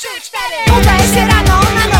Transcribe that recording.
Chute, Não vai ser a